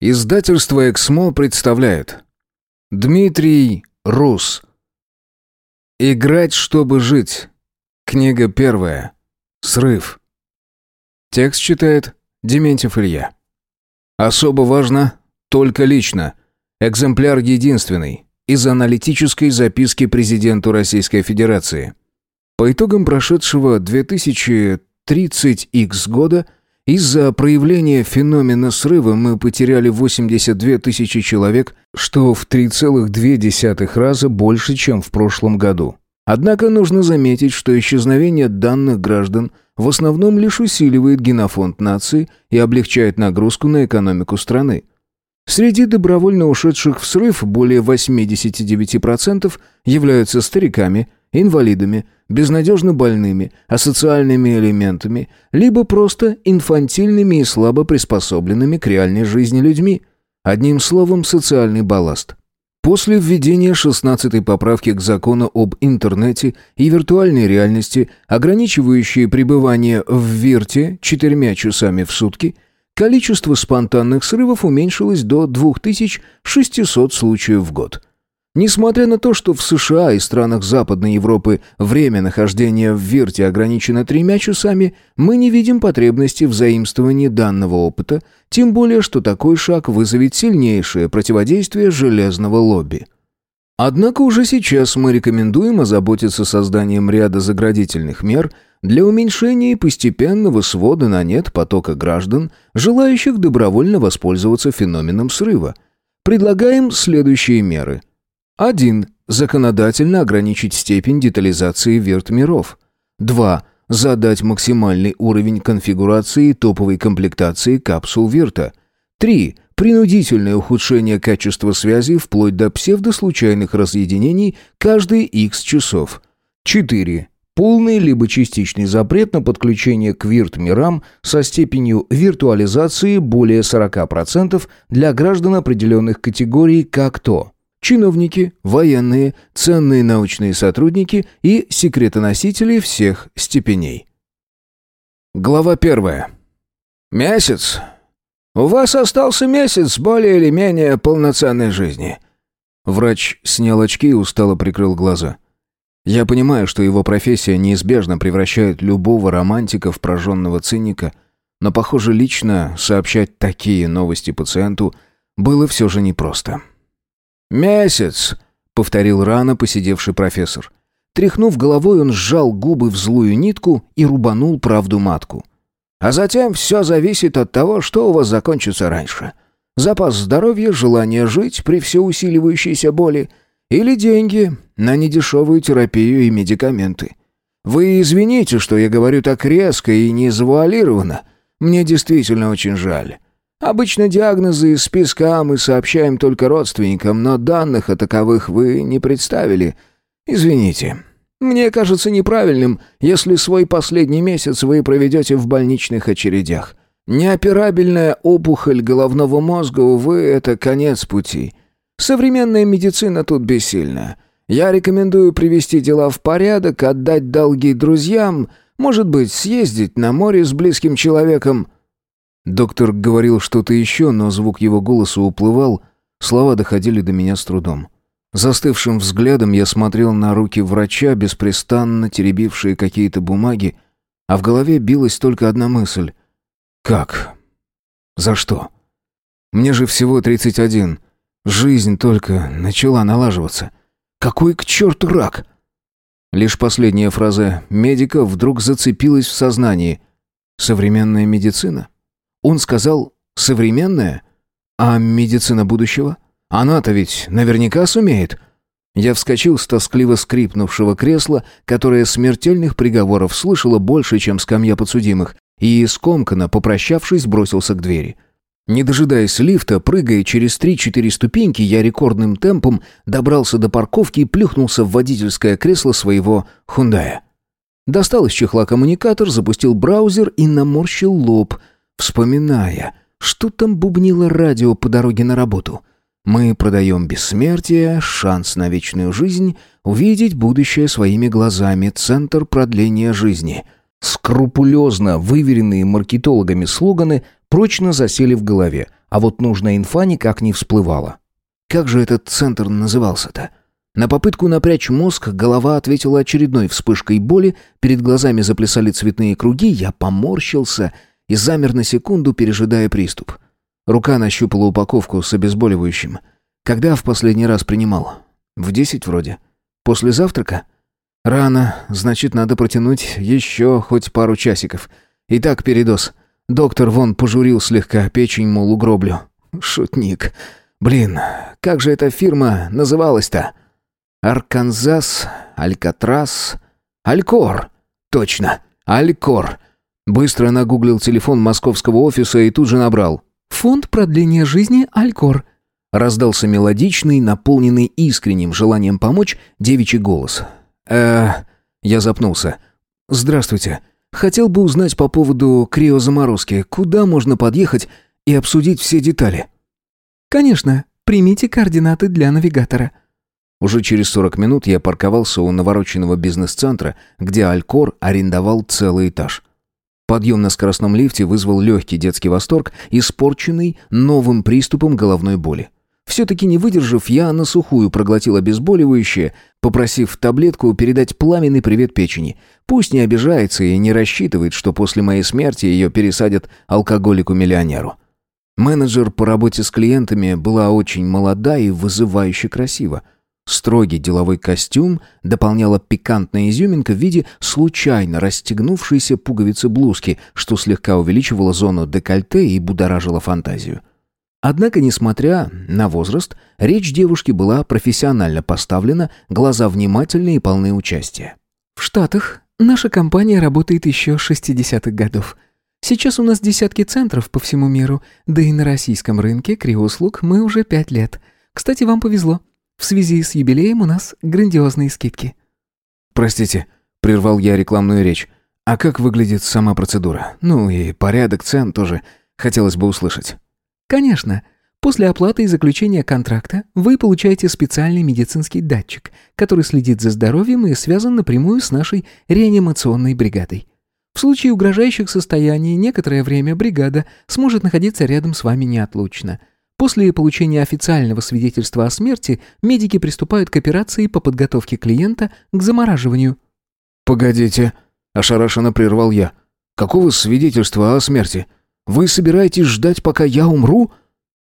Издательство «Эксмо» представляет. Дмитрий Рус. «Играть, чтобы жить» Книга первая. «Срыв» Текст читает Дементьев Илья. Особо важно, только лично, экземпляр единственный из аналитической записки президенту Российской Федерации. По итогам прошедшего 2030X года – из-за проявления феномена срыва мы потеряли 82 тысячи человек, что в 3,2 раза больше, чем в прошлом году. Однако нужно заметить, что исчезновение данных граждан в основном лишь усиливает генофонд нации и облегчает нагрузку на экономику страны. Среди добровольно ушедших в срыв более 89% являются стариками, инвалидами, безнадежно больными, асоциальными элементами, либо просто инфантильными и слабо приспособленными к реальной жизни людьми. Одним словом, социальный балласт. После введения 16-й поправки к закону об интернете и виртуальной реальности, ограничивающей пребывание в ВИРТе четырьмя часами в сутки, количество спонтанных срывов уменьшилось до 2600 случаев в год – Несмотря на то, что в США и странах Западной Европы время нахождения в Вирте ограничено тремя часами, мы не видим потребности в заимствовании данного опыта, тем более, что такой шаг вызовет сильнейшее противодействие железного лобби. Однако уже сейчас мы рекомендуем озаботиться созданием ряда заградительных мер для уменьшения и постепенного свода на нет потока граждан, желающих добровольно воспользоваться феноменом срыва. Предлагаем следующие меры – 1. Законодательно ограничить степень детализации вертмиров. 2. Задать максимальный уровень конфигурации топовой комплектации капсул Вирта. 3. Принудительное ухудшение качества связи вплоть до псевдослучайных разъединений каждые X часов. 4. Полный либо частичный запрет на подключение к вирт-мирам со степенью виртуализации более 40% для граждан определенных категорий как то чиновники, военные, ценные научные сотрудники и секретоносители всех степеней. Глава первая. Месяц. У вас остался месяц более или менее полноценной жизни. Врач снял очки и устало прикрыл глаза. Я понимаю, что его профессия неизбежно превращает любого романтика в прожженного циника, но, похоже, лично сообщать такие новости пациенту было все же непросто. «Месяц», — повторил рано посидевший профессор. Тряхнув головой, он сжал губы в злую нитку и рубанул правду матку. «А затем все зависит от того, что у вас закончится раньше. Запас здоровья, желание жить при все усиливающейся боли или деньги на недешевую терапию и медикаменты. Вы извините, что я говорю так резко и не завуалированно. Мне действительно очень жаль. Обычно диагнозы из списка мы сообщаем только родственникам, но данных о таковых вы не представили. Извините. Мне кажется неправильным, если свой последний месяц вы проведете в больничных очередях. Неоперабельная опухоль головного мозга, увы, это конец пути. Современная медицина тут бессильна. Я рекомендую привести дела в порядок, отдать долги друзьям, может быть, съездить на море с близким человеком – Доктор говорил что-то еще, но звук его голоса уплывал, слова доходили до меня с трудом. Застывшим взглядом я смотрел на руки врача, беспрестанно теребившие какие-то бумаги, а в голове билась только одна мысль. «Как? За что? Мне же всего 31. Жизнь только начала налаживаться. Какой к черту рак?» Лишь последняя фраза медика вдруг зацепилась в сознании. «Современная медицина?» Он сказал «современная»? А медицина будущего? Она-то ведь наверняка сумеет. Я вскочил с тоскливо скрипнувшего кресла, которое смертельных приговоров слышало больше, чем скамья подсудимых, и, скомканно попрощавшись, бросился к двери. Не дожидаясь лифта, прыгая через три-четыре ступеньки, я рекордным темпом добрался до парковки и плюхнулся в водительское кресло своего «Хундая». Достал из чехла коммуникатор, запустил браузер и наморщил лоб – вспоминая, что там бубнило радио по дороге на работу. Мы продаем бессмертие, шанс на вечную жизнь, увидеть будущее своими глазами, центр продления жизни. Скрупулезно выверенные маркетологами слоганы прочно засели в голове, а вот нужная инфа никак не всплывала. Как же этот центр назывался-то? На попытку напрячь мозг голова ответила очередной вспышкой боли, перед глазами заплясали цветные круги, я поморщился и замер на секунду, пережидая приступ. Рука нащупала упаковку с обезболивающим. Когда в последний раз принимал? В десять вроде. После завтрака? Рано, значит, надо протянуть еще хоть пару часиков. Итак, передоз. Доктор вон пожурил слегка, печень, мол, угроблю. Шутник. Блин, как же эта фирма называлась-то? Арканзас, Алькатрас, Алькор. Точно, Алькор. Быстро нагуглил телефон московского офиса и тут же набрал. «Фонд продления жизни Алькор». Раздался мелодичный, наполненный искренним желанием помочь девичий голос. э Я запнулся. «Здравствуйте. Хотел бы узнать по поводу криозаморозки. Куда можно подъехать и обсудить все детали?» «Конечно. Примите координаты для навигатора». Уже через 40 минут я парковался у навороченного бизнес-центра, где Алькор арендовал целый этаж. Подъем на скоростном лифте вызвал легкий детский восторг, испорченный новым приступом головной боли. Все-таки не выдержав, я на сухую проглотил обезболивающее, попросив таблетку передать пламенный привет печени. Пусть не обижается и не рассчитывает, что после моей смерти ее пересадят алкоголику-миллионеру. Менеджер по работе с клиентами была очень молода и вызывающе красива. Строгий деловой костюм дополняла пикантная изюминка в виде случайно расстегнувшейся пуговицы блузки, что слегка увеличивало зону декольте и будоражило фантазию. Однако, несмотря на возраст, речь девушки была профессионально поставлена, глаза внимательные и полны участия. «В Штатах наша компания работает еще с 60-х годов. Сейчас у нас десятки центров по всему миру, да и на российском рынке криоуслуг мы уже пять лет. Кстати, вам повезло. В связи с юбилеем у нас грандиозные скидки». «Простите», — прервал я рекламную речь. «А как выглядит сама процедура? Ну и порядок цен тоже хотелось бы услышать». Конечно. После оплаты и заключения контракта вы получаете специальный медицинский датчик, который следит за здоровьем и связан напрямую с нашей реанимационной бригадой. В случае угрожающих состояний некоторое время бригада сможет находиться рядом с вами неотлучно. После получения официального свидетельства о смерти медики приступают к операции по подготовке клиента к замораживанию. «Погодите», – ошарашенно прервал я. «Какого свидетельства о смерти?» Вы собираетесь ждать, пока я умру?»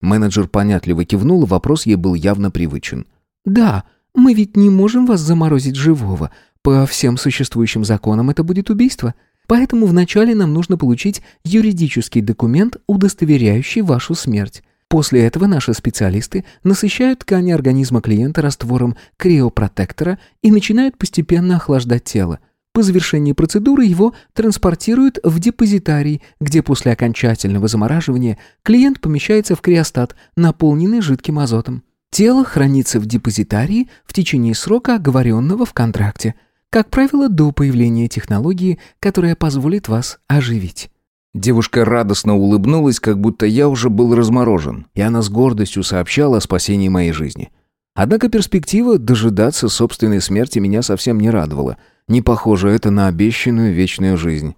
Менеджер понятливо кивнул, вопрос ей был явно привычен. «Да, мы ведь не можем вас заморозить живого. По всем существующим законам это будет убийство. Поэтому вначале нам нужно получить юридический документ, удостоверяющий вашу смерть. После этого наши специалисты насыщают ткани организма клиента раствором криопротектора и начинают постепенно охлаждать тело. По завершении процедуры его транспортируют в депозитарий, где после окончательного замораживания клиент помещается в криостат, наполненный жидким азотом. Тело хранится в депозитарии в течение срока, оговоренного в контракте, как правило, до появления технологии, которая позволит вас оживить. Девушка радостно улыбнулась, как будто я уже был разморожен, и она с гордостью сообщала о спасении моей жизни. Однако перспектива дожидаться собственной смерти меня совсем не радовала – не похоже это на обещанную вечную жизнь.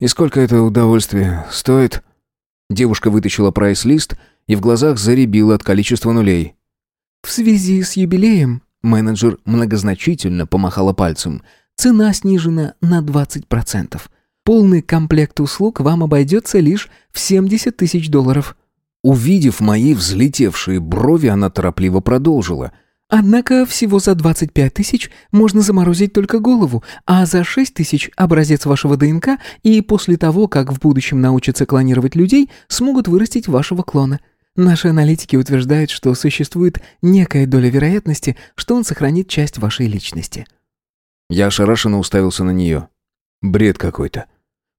«И сколько это удовольствие стоит?» Девушка вытащила прайс-лист и в глазах заребила от количества нулей. «В связи с юбилеем», — менеджер многозначительно помахала пальцем, «цена снижена на 20%. Полный комплект услуг вам обойдется лишь в 70 тысяч долларов». Увидев мои взлетевшие брови, она торопливо продолжила — Однако всего за 25 тысяч можно заморозить только голову, а за 6 тысяч образец вашего ДНК и после того, как в будущем научатся клонировать людей, смогут вырастить вашего клона. Наши аналитики утверждают, что существует некая доля вероятности, что он сохранит часть вашей личности. Я ошарашенно уставился на нее. Бред какой-то.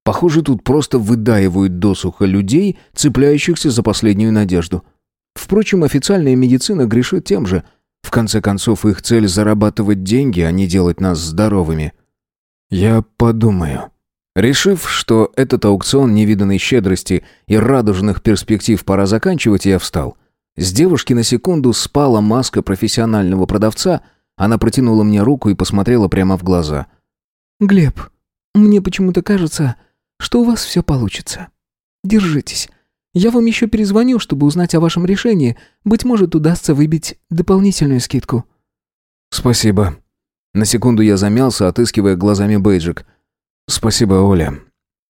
Похоже, тут просто выдаивают досуха людей, цепляющихся за последнюю надежду. Впрочем, официальная медицина грешит тем же – в конце концов, их цель зарабатывать деньги, а не делать нас здоровыми. Я подумаю. Решив, что этот аукцион невиданной щедрости и радужных перспектив пора заканчивать, я встал. С девушки на секунду спала маска профессионального продавца, она протянула мне руку и посмотрела прямо в глаза. «Глеб, мне почему-то кажется, что у вас все получится. Держитесь. Я вам еще перезвоню, чтобы узнать о вашем решении. Быть может, удастся выбить дополнительную скидку». «Спасибо». На секунду я замялся, отыскивая глазами бейджик. «Спасибо, Оля.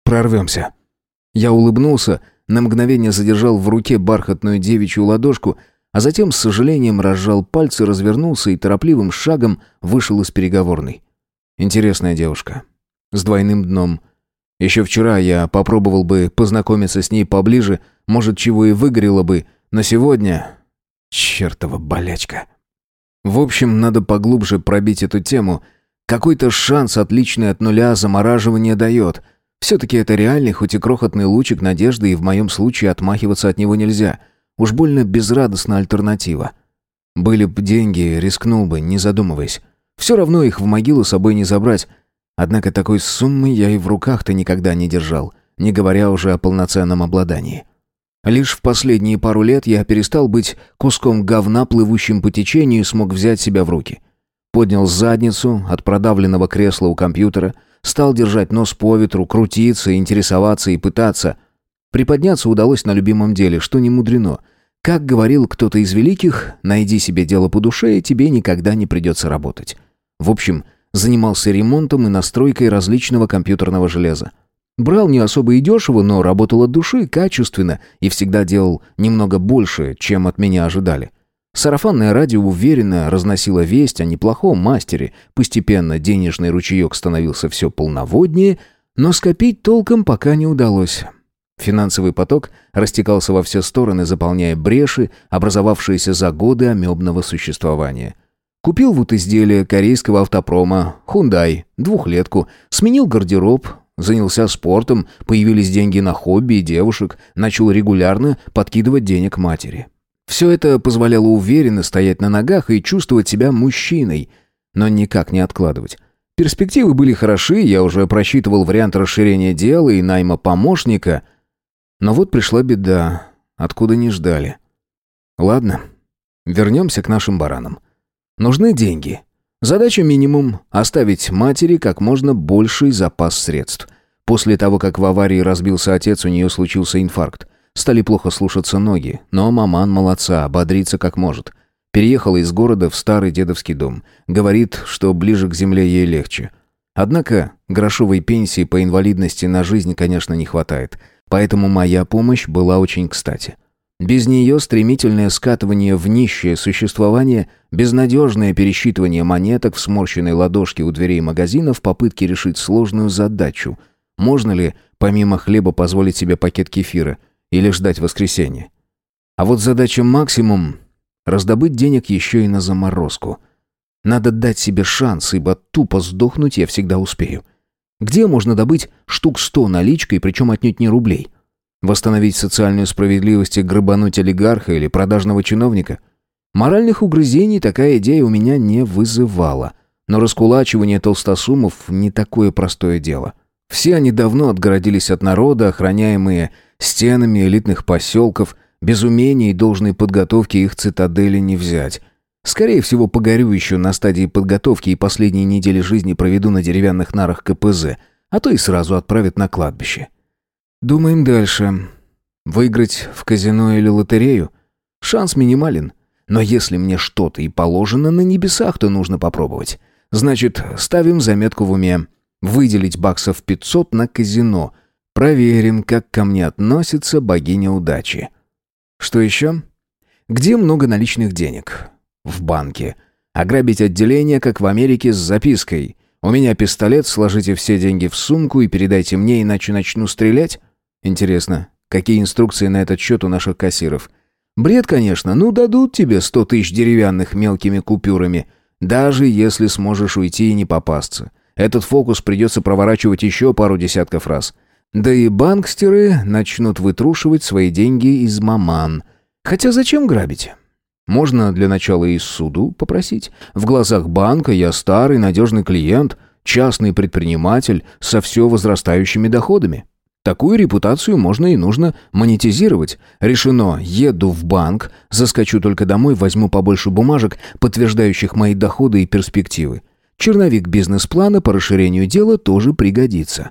Прорвемся». Я улыбнулся, на мгновение задержал в руке бархатную девичью ладошку, а затем с сожалением разжал пальцы, развернулся и торопливым шагом вышел из переговорной. Интересная девушка. С двойным дном. Еще вчера я попробовал бы познакомиться с ней поближе, может, чего и выгорело бы, но сегодня... Чертова болячка. В общем, надо поглубже пробить эту тему. Какой-то шанс, отличный от нуля, замораживание дает. Все-таки это реальный, хоть и крохотный лучик надежды, и в моем случае отмахиваться от него нельзя. Уж больно безрадостна альтернатива. Были б деньги, рискнул бы, не задумываясь. Все равно их в могилу собой не забрать. Однако такой суммы я и в руках-то никогда не держал, не говоря уже о полноценном обладании. Лишь в последние пару лет я перестал быть куском говна, плывущим по течению, и смог взять себя в руки. Поднял задницу от продавленного кресла у компьютера, стал держать нос по ветру, крутиться, интересоваться и пытаться. Приподняться удалось на любимом деле, что не мудрено. Как говорил кто-то из великих, найди себе дело по душе, и тебе никогда не придется работать. В общем, занимался ремонтом и настройкой различного компьютерного железа. Брал не особо и дешево, но работал от души, качественно и всегда делал немного больше, чем от меня ожидали. Сарафанное радио уверенно разносило весть о неплохом мастере. Постепенно денежный ручеек становился все полноводнее, но скопить толком пока не удалось. Финансовый поток растекался во все стороны, заполняя бреши, образовавшиеся за годы амебного существования. Купил вот изделие корейского автопрома, Hyundai, двухлетку, сменил гардероб, занялся спортом, появились деньги на хобби и девушек, начал регулярно подкидывать денег матери. Все это позволяло уверенно стоять на ногах и чувствовать себя мужчиной, но никак не откладывать. Перспективы были хороши, я уже просчитывал вариант расширения дела и найма помощника – но вот пришла беда, откуда не ждали. Ладно, вернемся к нашим баранам. Нужны деньги. Задача минимум – оставить матери как можно больший запас средств. После того, как в аварии разбился отец, у нее случился инфаркт. Стали плохо слушаться ноги, но маман молодца, бодрится как может. Переехала из города в старый дедовский дом. Говорит, что ближе к земле ей легче. Однако грошовой пенсии по инвалидности на жизнь, конечно, не хватает – Поэтому моя помощь была очень кстати. Без нее стремительное скатывание в нищее существование, безнадежное пересчитывание монеток в сморщенной ладошке у дверей магазина в попытке решить сложную задачу. Можно ли, помимо хлеба, позволить себе пакет кефира или ждать воскресенья? А вот задача максимум – раздобыть денег еще и на заморозку. Надо дать себе шанс, ибо тупо сдохнуть я всегда успею. Где можно добыть штук сто наличкой, причем отнюдь не рублей? Восстановить социальную справедливость и грабануть олигарха или продажного чиновника? Моральных угрызений такая идея у меня не вызывала. Но раскулачивание толстосумов не такое простое дело. Все они давно отгородились от народа, охраняемые стенами элитных поселков, без умения и должной подготовки их цитадели не взять. Скорее всего, погорю еще на стадии подготовки и последние недели жизни проведу на деревянных нарах КПЗ, а то и сразу отправят на кладбище. Думаем дальше. Выиграть в казино или лотерею? Шанс минимален. Но если мне что-то и положено на небесах, то нужно попробовать. Значит, ставим заметку в уме. Выделить баксов 500 на казино. Проверим, как ко мне относится богиня удачи. Что еще? Где много наличных денег? в банке. Ограбить отделение, как в Америке, с запиской. «У меня пистолет, сложите все деньги в сумку и передайте мне, иначе начну стрелять». Интересно, какие инструкции на этот счет у наших кассиров? Бред, конечно, ну дадут тебе сто тысяч деревянных мелкими купюрами, даже если сможешь уйти и не попасться. Этот фокус придется проворачивать еще пару десятков раз. Да и банкстеры начнут вытрушивать свои деньги из маман. Хотя зачем грабить? Можно для начала и суду попросить. В глазах банка я старый надежный клиент, частный предприниматель со все возрастающими доходами. Такую репутацию можно и нужно монетизировать. Решено, еду в банк, заскочу только домой, возьму побольше бумажек, подтверждающих мои доходы и перспективы. Черновик бизнес-плана по расширению дела тоже пригодится.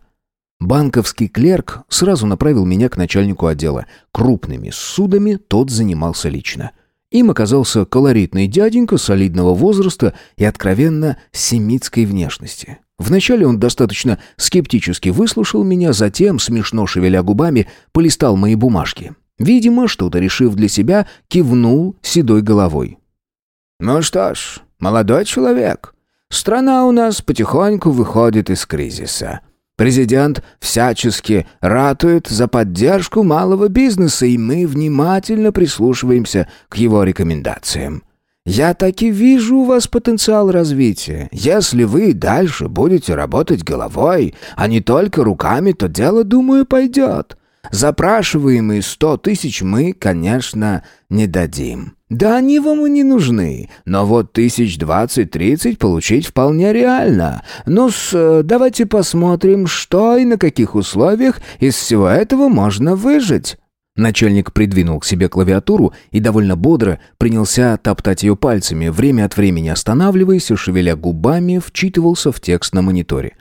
Банковский клерк сразу направил меня к начальнику отдела. Крупными судами тот занимался лично. Им оказался колоритный дяденька солидного возраста и откровенно семитской внешности. Вначале он достаточно скептически выслушал меня, затем, смешно шевеля губами, полистал мои бумажки. Видимо, что-то решив для себя, кивнул седой головой. «Ну что ж, молодой человек, страна у нас потихоньку выходит из кризиса. Президент всячески ратует за поддержку малого бизнеса, и мы внимательно прислушиваемся к его рекомендациям. Я так и вижу у вас потенциал развития. Если вы дальше будете работать головой, а не только руками, то дело, думаю, пойдет. Запрашиваемые сто тысяч мы, конечно, не дадим. Да они вам и не нужны, но вот тысяч двадцать-тридцать получить вполне реально. ну э, давайте посмотрим, что и на каких условиях из всего этого можно выжить». Начальник придвинул к себе клавиатуру и довольно бодро принялся топтать ее пальцами, время от времени останавливаясь и, шевеля губами, вчитывался в текст на мониторе.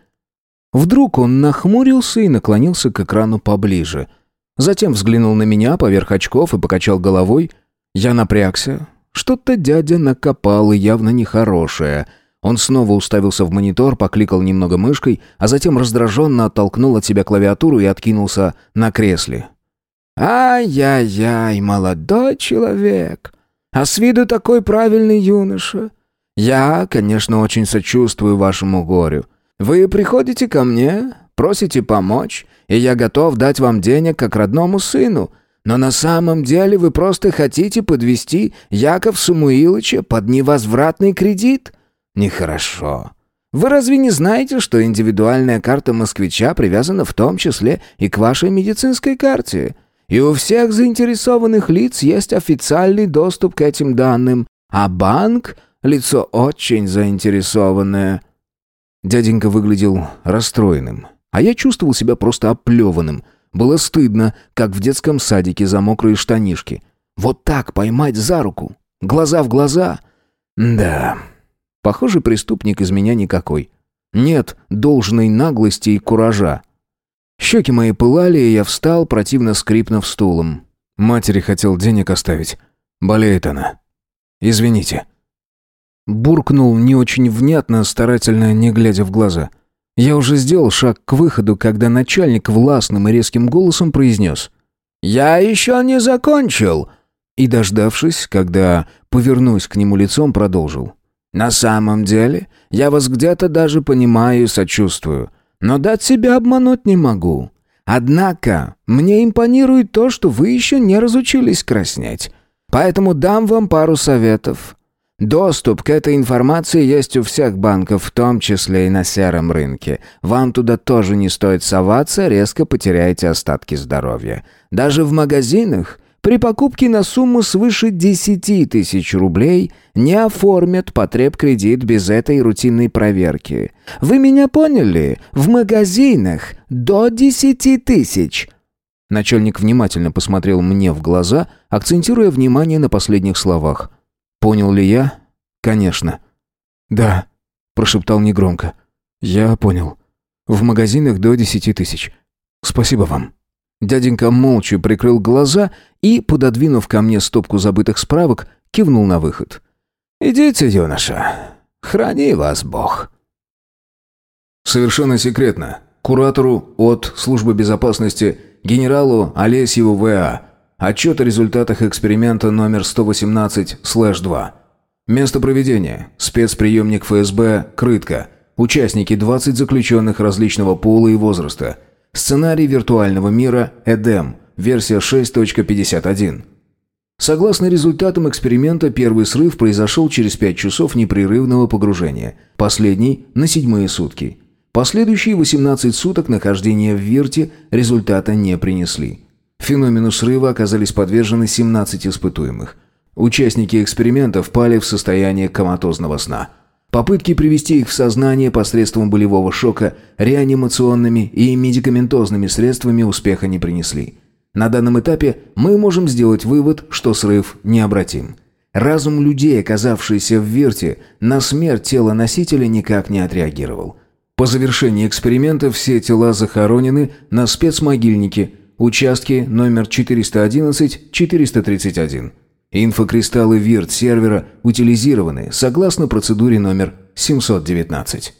Вдруг он нахмурился и наклонился к экрану поближе. Затем взглянул на меня поверх очков и покачал головой. Я напрягся. Что-то дядя накопал и явно нехорошее. Он снова уставился в монитор, покликал немного мышкой, а затем раздраженно оттолкнул от себя клавиатуру и откинулся на кресле. «Ай-яй-яй, молодой человек! А с виду такой правильный юноша! Я, конечно, очень сочувствую вашему горю. Вы приходите ко мне, просите помочь, и я готов дать вам денег как родному сыну. Но на самом деле вы просто хотите подвести Яков Самуиловича под невозвратный кредит? Нехорошо. Вы разве не знаете, что индивидуальная карта москвича привязана в том числе и к вашей медицинской карте? И у всех заинтересованных лиц есть официальный доступ к этим данным, а банк — лицо очень заинтересованное. Дяденька выглядел расстроенным, а я чувствовал себя просто оплеванным. Было стыдно, как в детском садике за мокрые штанишки. Вот так поймать за руку, глаза в глаза. Да, похоже, преступник из меня никакой. Нет должной наглости и куража. Щеки мои пылали, и я встал, противно скрипнув стулом. Матери хотел денег оставить. Болеет она. Извините. Буркнул не очень внятно, старательно не глядя в глаза. Я уже сделал шаг к выходу, когда начальник властным и резким голосом произнес «Я еще не закончил!» И, дождавшись, когда повернусь к нему лицом, продолжил «На самом деле, я вас где-то даже понимаю и сочувствую, но дать себя обмануть не могу. Однако, мне импонирует то, что вы еще не разучились краснеть. Поэтому дам вам пару советов. Доступ к этой информации есть у всех банков, в том числе и на сером рынке. Вам туда тоже не стоит соваться, резко потеряете остатки здоровья. Даже в магазинах при покупке на сумму свыше 10 тысяч рублей не оформят потреб-кредит без этой рутинной проверки. Вы меня поняли? В магазинах до 10 тысяч. Начальник внимательно посмотрел мне в глаза, акцентируя внимание на последних словах – Понял ли я? Конечно. Да, прошептал негромко. Я понял. В магазинах до десяти тысяч. Спасибо вам. Дяденька молча прикрыл глаза и, пододвинув ко мне стопку забытых справок, кивнул на выход. «Идите, юноша. Храни вас Бог». Совершенно секретно. Куратору от Службы безопасности генералу Олесьеву В.А. Отчет о результатах эксперимента номер 118-2. Место проведения. Спецприемник ФСБ «Крытка». Участники 20 заключенных различного пола и возраста. Сценарий виртуального мира «Эдем». Версия 6.51. Согласно результатам эксперимента, первый срыв произошел через 5 часов непрерывного погружения. Последний – на седьмые сутки. Последующие 18 суток нахождения в Вирте результата не принесли. Феномену срыва оказались подвержены 17 испытуемых. Участники эксперимента впали в состояние коматозного сна. Попытки привести их в сознание посредством болевого шока реанимационными и медикаментозными средствами успеха не принесли. На данном этапе мы можем сделать вывод, что срыв необратим. Разум людей, оказавшийся в Вирте, на смерть тела носителя никак не отреагировал. По завершении эксперимента все тела захоронены на спецмогильнике, участке номер 411-431. Инфокристаллы ВИРТ сервера утилизированы согласно процедуре номер 719.